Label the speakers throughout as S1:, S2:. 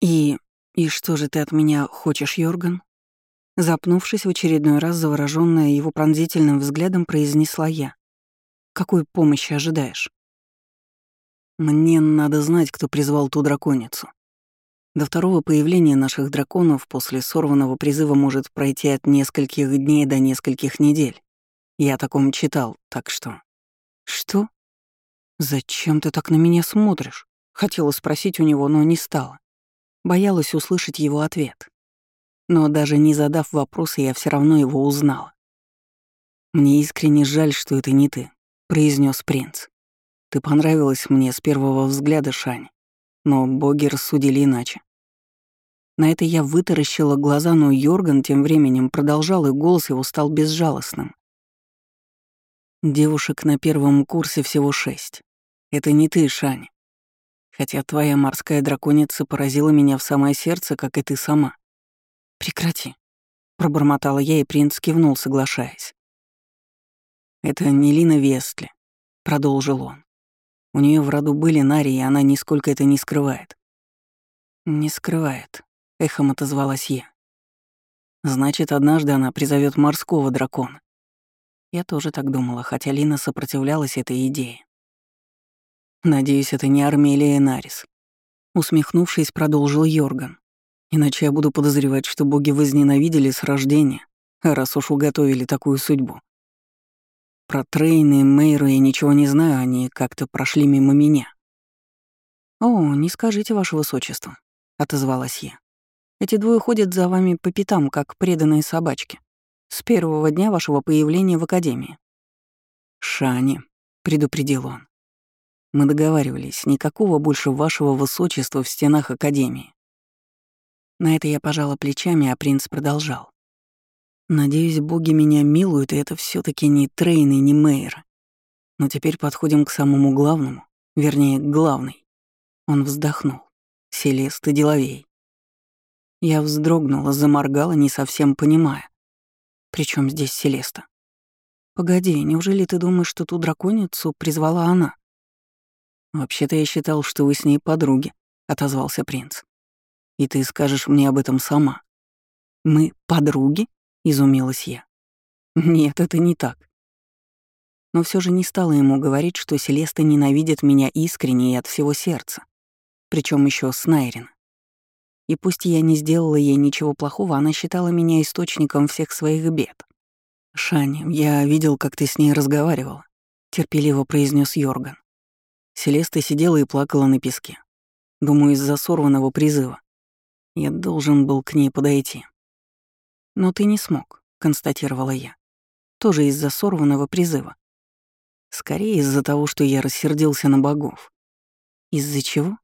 S1: «И... и что же ты от меня хочешь, Йорган?» Запнувшись в очередной раз, заворожённая его пронзительным взглядом, произнесла я. «Какой помощи ожидаешь?»
S2: «Мне надо знать, кто призвал ту драконицу. До второго появления наших драконов после сорванного призыва может пройти от нескольких дней до нескольких недель. Я о таком читал, так что...»
S1: «Что? Зачем ты так на меня смотришь?» Хотела спросить у него, но не стала. Боялась услышать его ответ. Но даже не задав вопроса, я все равно его узнала.
S2: «Мне искренне жаль, что это не ты», — произнес принц. «Ты понравилась мне с первого взгляда, Шань, но боги рассудили иначе».
S1: На это я вытаращила глаза, но Йорган тем временем продолжал, и голос его стал безжалостным.
S2: «Девушек на первом курсе всего шесть. Это не ты, Шань. Хотя твоя морская драконица поразила меня в самое сердце, как и ты сама.
S1: «Прекрати», — пробормотала я, и принц кивнул, соглашаясь.
S2: «Это не Лина Вестли», — продолжил он. «У нее в роду были Нари, и она нисколько это не скрывает».
S1: «Не скрывает», — эхом отозвалась я.
S2: «Значит, однажды она призовет морского дракона».
S1: Я тоже так думала, хотя Лина сопротивлялась этой идее.
S2: «Надеюсь, это не Армелия Нарис», — усмехнувшись, продолжил Йорган. Иначе я буду подозревать, что боги возненавидели с рождения, раз уж уготовили такую судьбу. Про Трейн и Мейру я ничего не знаю, они как-то прошли мимо меня.
S1: «О, не скажите, ваше высочество», — отозвалась я. «Эти двое ходят за вами по пятам, как преданные собачки. С первого дня вашего появления в Академии».
S2: «Шани», — предупредил он. «Мы договаривались, никакого больше вашего высочества в стенах Академии.
S1: На это я пожала плечами, а принц продолжал.
S2: «Надеюсь, боги меня милуют, и это все таки не Трейн и не Мейер. Но теперь подходим к самому главному, вернее, к главной». Он вздохнул. Селест и деловей. Я вздрогнула, заморгала, не совсем понимая.
S1: Причем здесь Селеста? Погоди, неужели ты думаешь, что ту драконицу призвала она?
S2: Вообще-то я считал, что вы с ней подруги, отозвался принц. И ты скажешь мне об этом сама.
S1: Мы подруги? Изумилась я. Нет, это не так. Но все же не стала ему говорить, что Селеста ненавидит меня искренне и от всего сердца. Причем еще с Найрин. И пусть я не сделала ей ничего плохого, она считала меня источником всех своих бед.
S2: «Шань, я видел, как ты с ней разговаривала», — терпеливо произнес Йорган. Селеста сидела и плакала на песке. Думаю, из-за сорванного призыва. Я должен был к ней подойти.
S1: Но ты не смог, констатировала я. Тоже из-за сорванного призыва.
S2: Скорее из-за того, что я рассердился на богов.
S1: Из-за чего?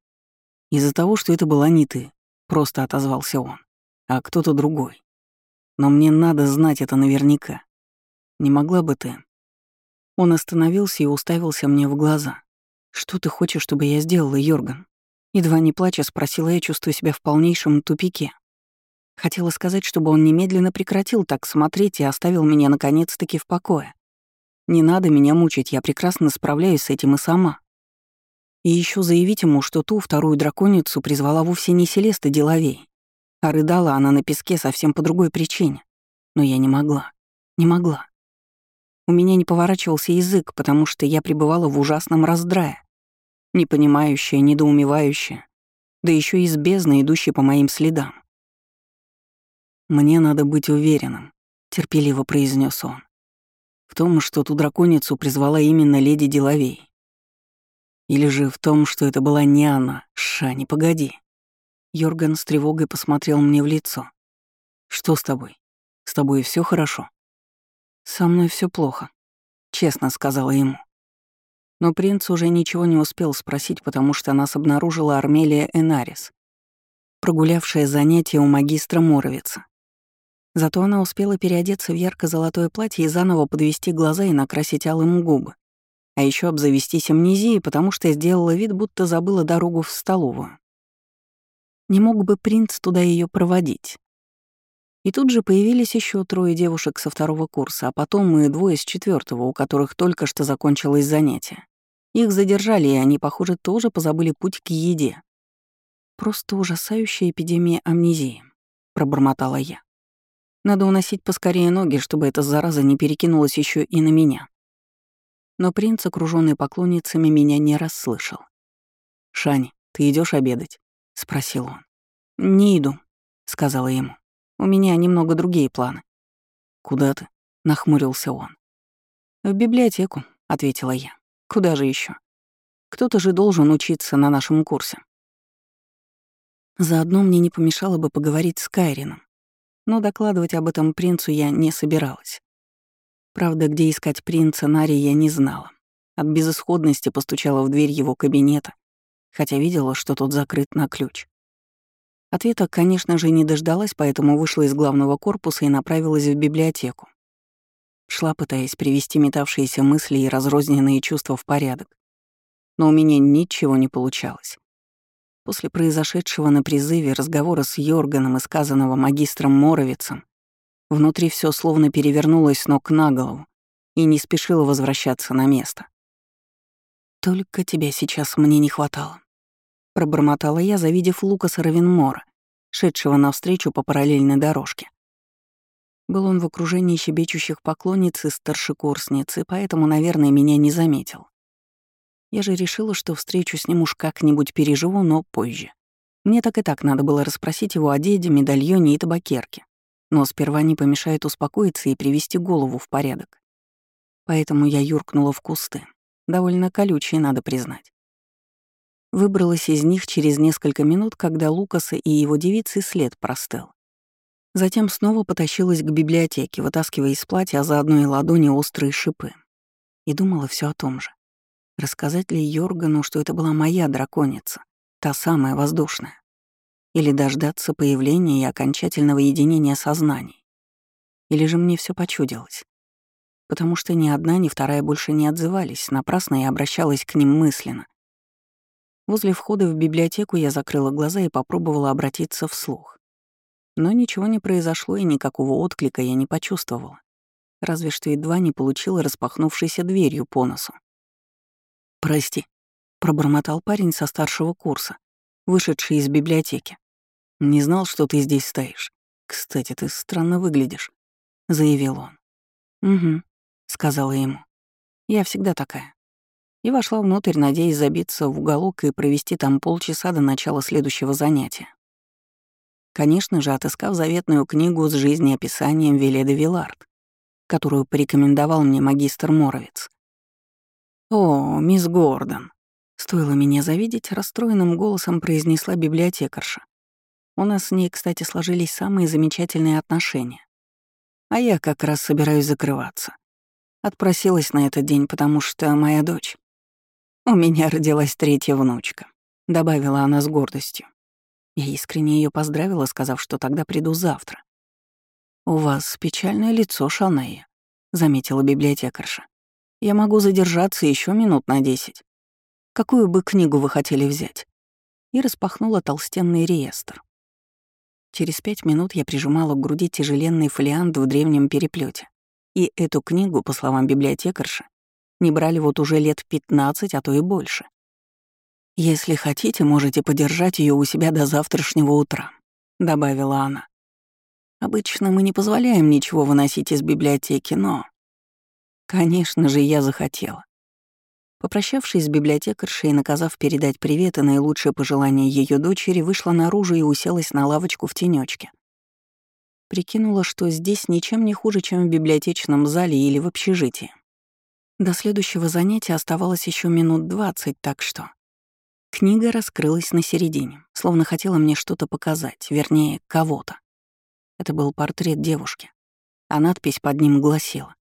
S2: Из-за того, что это была не ты, просто отозвался он, а кто-то другой. Но мне надо знать это наверняка. Не могла бы ты?
S1: Он остановился и уставился мне в глаза. Что ты хочешь, чтобы я сделала, Йорган? Едва не плача спросила я, чувствуя себя в полнейшем тупике. Хотела сказать, чтобы он немедленно прекратил так смотреть и оставил меня наконец-таки в покое. Не надо меня мучить, я прекрасно справляюсь с этим и сама. И еще заявить ему, что ту вторую драконицу призвала вовсе не Селеста Деловей, а рыдала она на песке совсем по другой причине. Но я не могла, не могла. У меня не поворачивался язык, потому что я пребывала в ужасном раздрае непонимающая, недоумевающая, да еще и с бездны, идущей по моим следам.
S2: «Мне надо быть уверенным», — терпеливо произнес он, «в том, что ту драконицу призвала именно леди Деловей. Или же в том, что это была не она, Шани, погоди».
S1: Йорган с тревогой посмотрел мне в лицо.
S2: «Что с тобой? С тобой все хорошо?»
S1: «Со мной все плохо», — честно сказала ему. Но принц уже ничего не успел спросить, потому что нас обнаружила Армелия Энарис, прогулявшая занятия у магистра Моровица. Зато она успела переодеться в ярко-золотое платье и заново подвести глаза и накрасить алым губы. А еще обзавестись амнезией, потому что сделала вид, будто забыла дорогу в столовую. Не мог бы принц туда ее проводить. И тут же появились еще трое девушек со второго курса, а потом и двое с четвертого, у которых только что закончилось занятие. Их задержали, и они, похоже, тоже позабыли путь к еде. Просто ужасающая эпидемия амнезии, пробормотала я. Надо уносить поскорее ноги, чтобы эта зараза не перекинулась еще и на меня. Но принц, окруженный поклонницами, меня не расслышал. «Шани, ты идешь обедать?» — спросил он. «Не иду», — сказала ему. «У меня немного другие планы». «Куда ты?» — нахмурился он. «В библиотеку», — ответила я. «Куда же еще? Кто-то же должен учиться на нашем курсе». Заодно мне не помешало бы поговорить с Кайрином, но докладывать об этом принцу я не собиралась. Правда, где искать принца Нари я не знала. От безысходности постучала в дверь его кабинета, хотя видела, что тот закрыт на ключ. Ответа, конечно же, не дождалась, поэтому вышла из главного корпуса и направилась в библиотеку. Шла, пытаясь привести метавшиеся мысли и разрозненные чувства в порядок. Но у меня ничего не получалось. После произошедшего на призыве разговора с Йорганом и сказанного магистром Моровицем, внутри все словно перевернулось ног на голову и не спешило возвращаться на место. «Только тебя сейчас мне не хватало», — пробормотала я, завидев Лукаса Равенмора, шедшего навстречу по параллельной дорожке. Был он в окружении щебечущих поклонниц и старшекурсниц, и поэтому, наверное, меня не заметил. Я же решила, что встречу с ним уж как-нибудь переживу, но позже. Мне так и так надо было расспросить его о деде, медальоне и табакерке. Но сперва не помешает успокоиться и привести голову в порядок. Поэтому я юркнула в кусты. Довольно колючие, надо признать. Выбралась из них через несколько минут, когда Лукаса и его девицы след простыл. Затем снова потащилась к библиотеке, вытаскивая из платья, а заодно и ладони острые шипы. И думала все о том же. Рассказать ли Йоргану, что это была моя драконица, та самая воздушная? Или дождаться появления и окончательного единения сознаний? Или же мне все почудилось? Потому что ни одна, ни вторая больше не отзывались, напрасно я обращалась к ним мысленно. Возле входа в библиотеку я закрыла глаза и попробовала обратиться вслух. Но ничего не произошло, и никакого отклика я не почувствовала. Разве что едва не получила распахнувшейся дверью по носу. «Прости», — пробормотал парень со старшего курса, вышедший из библиотеки. «Не знал, что ты здесь стоишь. Кстати, ты странно выглядишь», — заявил он. «Угу», — сказала ему. «Я всегда такая». И вошла внутрь, надеясь забиться в уголок и провести там полчаса до начала следующего занятия. Конечно же, отыскав заветную книгу с жизнеописанием Веледа Вилард, которую порекомендовал мне магистр Моровец. «О, мисс Гордон!» Стоило меня завидеть, расстроенным голосом произнесла библиотекарша. У нас с ней, кстати, сложились самые замечательные отношения. А я как раз собираюсь закрываться. Отпросилась на этот день, потому что моя дочь... У меня родилась третья внучка, добавила она с гордостью. Я искренне ее поздравила, сказав, что тогда приду завтра. «У вас печальное лицо, Шанея», — заметила библиотекарша. Я могу задержаться еще минут на десять. Какую бы книгу вы хотели взять?» И распахнула толстенный реестр. Через пять минут я прижимала к груди тяжеленный фолиант в древнем переплете. И эту книгу, по словам библиотекарши, не брали вот уже лет 15, а то и больше. «Если хотите, можете подержать ее у себя до завтрашнего утра», — добавила она. «Обычно мы не позволяем ничего выносить из библиотеки, но Конечно же, я захотела. Попрощавшись с библиотекаршей и наказав передать привет и наилучшие пожелания ее дочери, вышла наружу и уселась на лавочку в тенечке. Прикинула, что здесь ничем не хуже, чем в библиотечном зале или в общежитии. До следующего занятия оставалось еще минут двадцать, так что... Книга раскрылась на середине, словно хотела мне что-то показать, вернее, кого-то. Это был портрет девушки, а надпись под ним гласила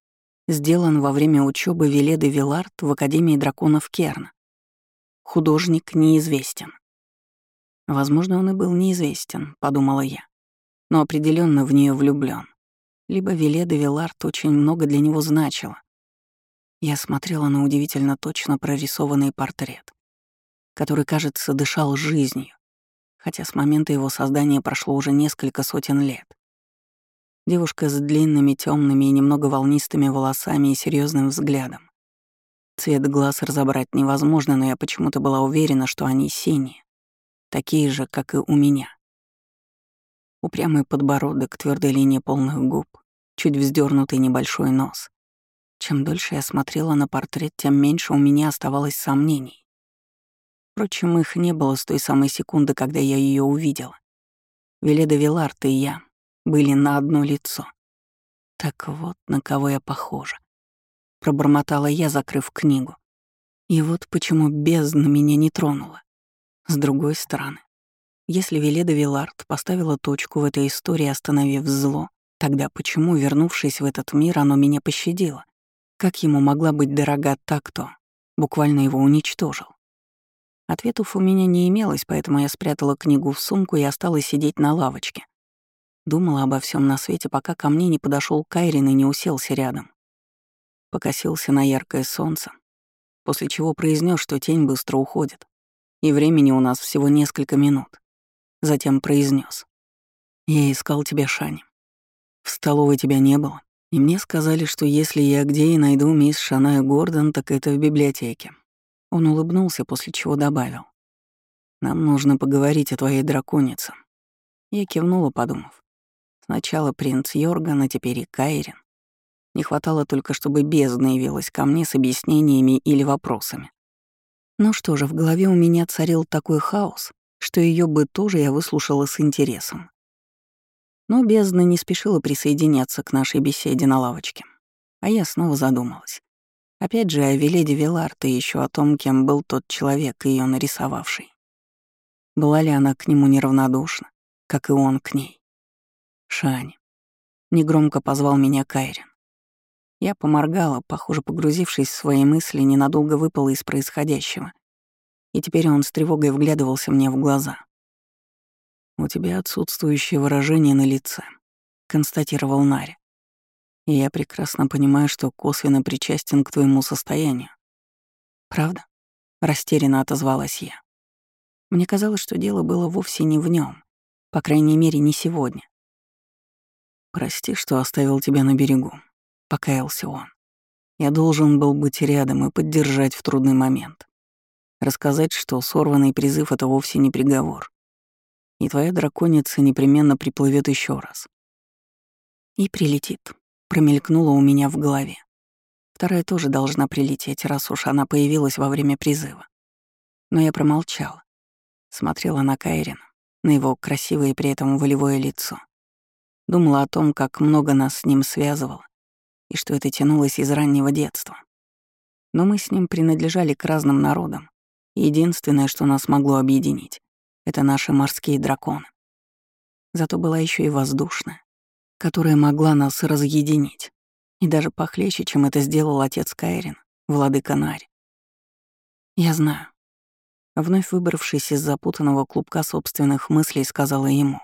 S1: сделан во время учебы Веледы Вилард в Академии драконов Керна. Художник неизвестен. Возможно, он и был неизвестен, подумала я, но определенно в нее влюблен. Либо Веледа Вилард очень много для него значила. Я смотрела на удивительно точно прорисованный портрет, который, кажется, дышал жизнью, хотя с момента его создания прошло уже несколько сотен лет. Девушка с длинными, темными и немного волнистыми волосами и серьезным взглядом. Цвет глаз разобрать невозможно, но я почему-то была уверена, что они синие. такие же, как и у меня. Упрямый подбородок, твердая линия полных губ, чуть вздернутый небольшой нос. Чем дольше я смотрела на портрет, тем меньше у меня оставалось сомнений. Впрочем, их не было с той самой секунды, когда я ее увидела. Веледа Вилард и я были на одно лицо. Так вот, на кого я похожа. Пробормотала я, закрыв книгу. И вот почему бездна меня не тронула. С другой стороны, если Веледа Вилард поставила точку в этой истории, остановив зло, тогда почему, вернувшись в этот мир, оно меня пощадило? Как ему могла быть дорога та, кто буквально его уничтожил? Ответов у меня не имелось, поэтому я спрятала книгу в сумку и осталась сидеть на лавочке. Думала обо всем на свете, пока ко мне не подошел Кайрин и не уселся рядом. Покосился на яркое солнце, после чего произнес, что тень быстро уходит, и времени у нас всего несколько минут. Затем произнес: «Я искал тебя, Шани. В столовой тебя не было, и мне сказали, что если я где и найду мисс Шаная Гордон, так это в библиотеке. Он улыбнулся, после чего добавил. «Нам нужно поговорить о твоей драконице». Я кивнула, подумав. Сначала принц Йорган, а теперь и Кайрин. Не хватало только, чтобы бездна явилась ко мне с объяснениями или вопросами. Ну что же, в голове у меня царил такой хаос, что ее бы тоже я выслушала с интересом. Но бездна не спешила присоединяться к нашей беседе на лавочке. А я снова задумалась. Опять же, о Веледе Виларте и еще о том, кем был тот человек, ее нарисовавший. Была ли она к нему неравнодушна, как и он к ней? Шань. Негромко позвал меня Кайрин. Я поморгала, похоже, погрузившись в свои мысли, ненадолго выпала из происходящего. И теперь он с тревогой вглядывался мне в глаза. «У тебя отсутствующее выражение на лице», — констатировал Нари. «И я прекрасно понимаю, что косвенно причастен к твоему состоянию». «Правда?» — растерянно отозвалась я. Мне казалось, что дело было вовсе не в нем, по крайней мере, не сегодня. «Прости, что оставил тебя на берегу», — покаялся он. «Я должен был быть рядом и поддержать в трудный момент. Рассказать, что сорванный призыв — это вовсе не приговор и твоя драконица непременно приплывет еще раз. И прилетит. Промелькнула у меня в голове. Вторая тоже должна прилететь, раз уж она появилась во время призыва. Но я промолчала. Смотрела на Кайрина, на его красивое и при этом волевое лицо. Думала о том, как много нас с ним связывало, и что это тянулось из раннего детства. Но мы с ним принадлежали к разным народам, и единственное, что нас могло объединить, это наши морские драконы. Зато была еще и воздушная, которая могла нас разъединить. И даже похлеще, чем это сделал отец Кайрин, владыка Нарь. Я знаю. Вновь выбравшись из запутанного клубка собственных мыслей, сказала ему.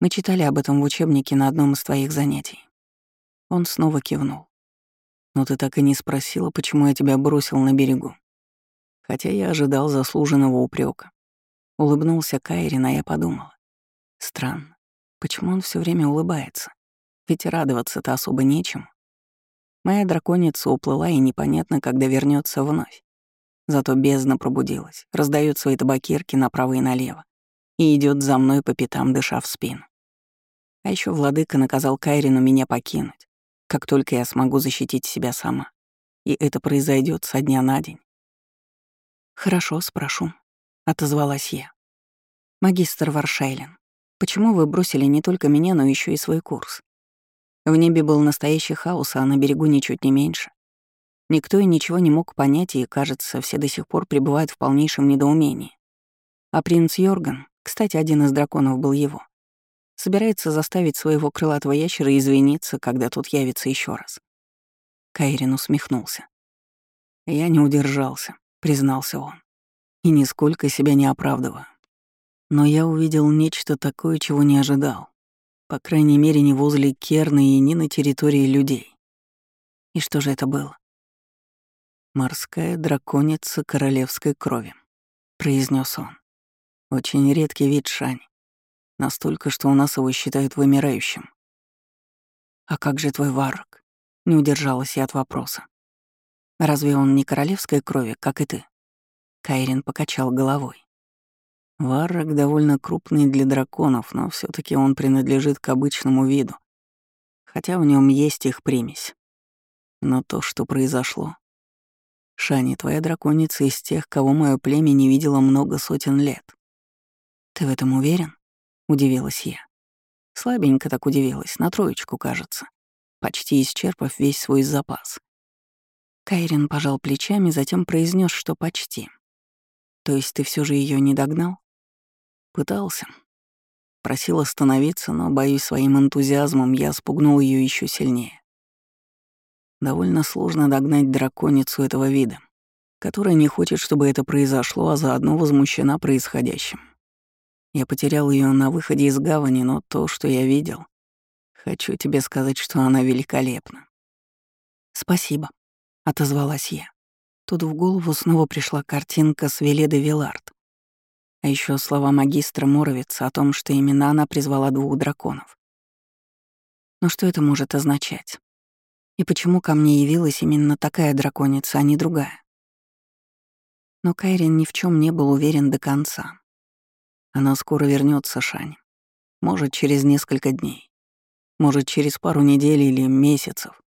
S1: Мы читали об этом в учебнике на одном из твоих занятий. Он снова кивнул. Но ты так и не спросила, почему я тебя бросил на берегу. Хотя я ожидал заслуженного упрека. Улыбнулся Кайрин, а я подумала. Странно, почему он все время улыбается? Ведь радоваться-то особо нечем. Моя драконица уплыла, и непонятно, когда вернется вновь. Зато бездна пробудилась, раздает свои табакерки направо и налево и идет за мной по пятам, дыша в спину. А еще владыка наказал Кайрину меня покинуть, как только я смогу защитить себя сама. И это произойдет со дня на день. «Хорошо, спрошу», — отозвалась я. «Магистр Варшайлен, почему вы бросили не только меня, но еще и свой курс? В небе был настоящий хаос, а на берегу ничуть не меньше. Никто и ничего не мог понять, и, кажется, все до сих пор пребывают в полнейшем недоумении. А принц Йорган, кстати, один из драконов был его, собирается заставить своего крылатого ящера извиниться, когда тот явится еще раз. Кайрин усмехнулся. «Я не удержался», — признался он и нисколько себя не оправдываю. Но я увидел нечто такое, чего не ожидал. По крайней мере, не возле Керны и не на территории людей. И что же это было? «Морская драконица королевской крови», — произнес он. «Очень редкий вид шань. Настолько, что у нас его считают вымирающим». «А как же твой варок?» — не удержалась я от вопроса. «Разве он не королевской крови, как и ты?» Кайрин покачал головой.
S2: Варрак довольно крупный для драконов, но все таки он принадлежит к обычному виду, хотя в нем есть их примесь. Но то, что произошло... Шани, твоя драконица из тех, кого мое племя не видело много сотен лет. Ты в этом уверен? Удивилась я. Слабенько так удивилась, на троечку, кажется, почти исчерпав весь свой запас. Кайрин пожал плечами, затем произнес, что почти. То есть ты все же ее не догнал? Пытался. Просил остановиться, но, боюсь, своим энтузиазмом я спугнул ее еще сильнее. Довольно сложно догнать драконицу этого вида, которая не хочет, чтобы это произошло, а заодно возмущена происходящим. Я потерял ее на выходе из гавани, но то, что я видел, хочу тебе сказать, что она великолепна. Спасибо, отозвалась я. Тут в голову снова пришла картинка с Веледы Вилард. А еще слова магистра Моровица о том, что именно она призвала двух драконов. Но что это может означать? И почему ко мне явилась именно такая драконица, а не другая? Но Кайрин ни в чем не был уверен до конца. Она скоро вернется, Шань. Может, через несколько дней. Может, через пару недель или месяцев.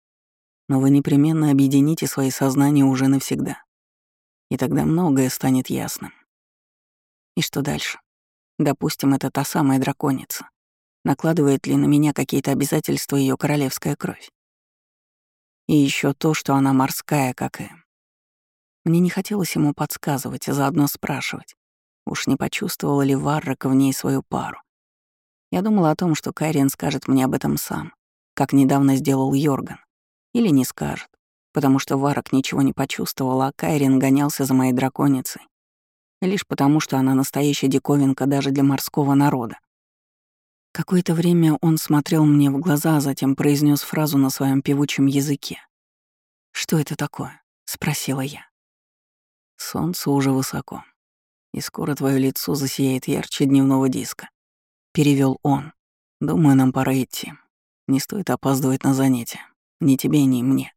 S2: Но вы непременно объедините свои сознания уже навсегда. И тогда многое станет ясным. И что дальше? Допустим, это та самая драконица. Накладывает ли на меня какие-то обязательства ее королевская кровь? И еще то, что она морская, как и... Мне не хотелось ему подсказывать, а заодно спрашивать, Уж не почувствовала ли Варрака в ней свою пару? Я думала о том, что Кайрин скажет мне об этом сам, как недавно сделал Йорган. Или не скажет, потому что Варок ничего не почувствовал, а Кайрин гонялся за моей драконицей. Лишь потому, что она настоящая диковинка даже для морского народа. Какое-то время он смотрел мне в глаза, а затем произнес фразу на своем певучем языке. «Что это такое?» — спросила я. «Солнце уже высоко и скоро твое лицо засияет ярче дневного диска. Перевел он. Думаю, нам пора идти. Не стоит опаздывать на занятия. Ни тебе, ни мне.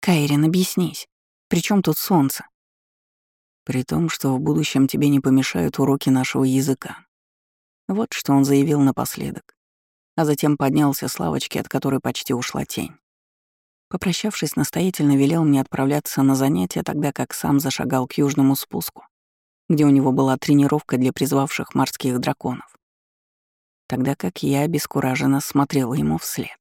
S2: Кайрин, объяснись. При чем тут солнце? При том, что в будущем тебе не помешают уроки нашего языка. Вот что он заявил напоследок. А затем поднялся с лавочки, от которой почти ушла тень. Попрощавшись, настоятельно велел мне отправляться на занятия, тогда как сам зашагал к южному спуску где у него была тренировка для призвавших морских драконов. Тогда как я обескураженно смотрела ему вслед.